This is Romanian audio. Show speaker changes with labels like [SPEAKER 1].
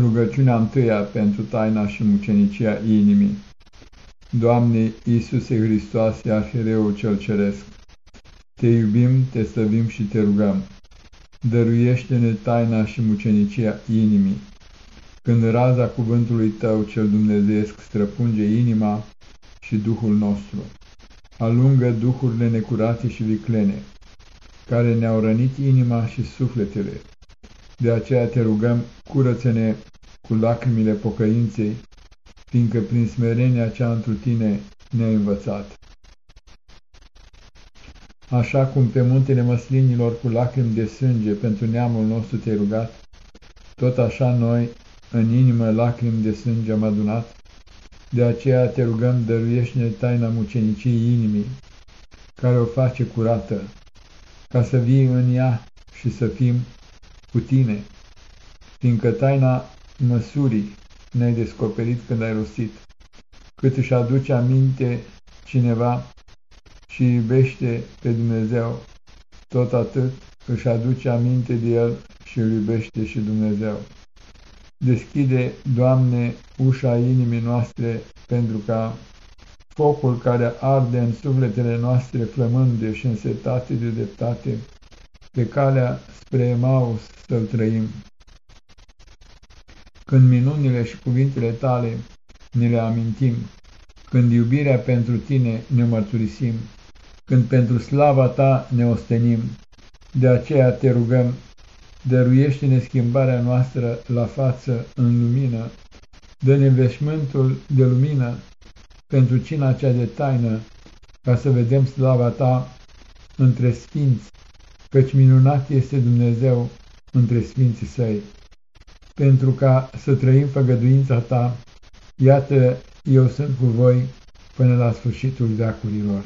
[SPEAKER 1] Rugăciunea întâia pentru taina și mucenicia inimii. Doamne Iisuse Hristoase, Arhereul cel Ceresc, Te iubim, Te stăvim și Te rugăm. Dăruiește-ne taina și mucenicia inimii. Când raza cuvântului Tău cel dumnezeiesc străpunge inima și Duhul nostru, alungă duhurile necurate și viclene, care ne-au rănit inima și sufletele, de aceea te rugăm, curăță-ne cu lacrimile pocăinței, fiindcă prin smerenia cea întru tine ne-ai învățat. Așa cum pe muntele măslinilor cu lacrimi de sânge pentru neamul nostru te-ai rugat, tot așa noi în inimă lacrimi de sânge am adunat, de aceea te rugăm dăruiește-ne taina muceniciei inimii, care o face curată, ca să vii în ea și să fim cu tine, fiindcă taina măsurii ne-ai descoperit când ai rostit, cât își aduce aminte cineva și iubește pe Dumnezeu, tot atât își aduce aminte de El și îl iubește și Dumnezeu. Deschide, Doamne, ușa inimii noastre pentru ca focul care arde în sufletele noastre flămânde și însetate de dreptate, pe calea spre Emaus să-l trăim. Când minunile și cuvintele tale ne le amintim, când iubirea pentru tine ne mărturisim, când pentru slava ta ne ostenim, de aceea te rugăm, dăruiește-ne schimbarea noastră la față în lumină, dă-ne veșmântul de lumină pentru cina cea de taină, ca să vedem slava ta între sfinți, căci minunat este Dumnezeu între sfinții săi. Pentru ca să trăim făgăduința ta, iată, eu sunt cu voi până la sfârșitul veacurilor.